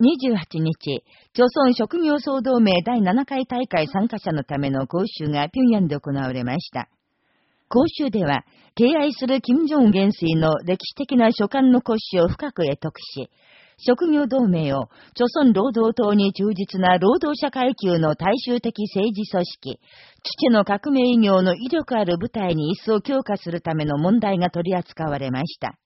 28日、朝鮮職業総同盟第7回大会参加者のための講習が平壌で行われました。講習では、敬愛する金正恩元帥の歴史的な書簡の骨子を深く得得し、職業同盟を、朝鮮労働党に忠実な労働者階級の大衆的政治組織、父の革命医業の威力ある部隊に一層強化するための問題が取り扱われました。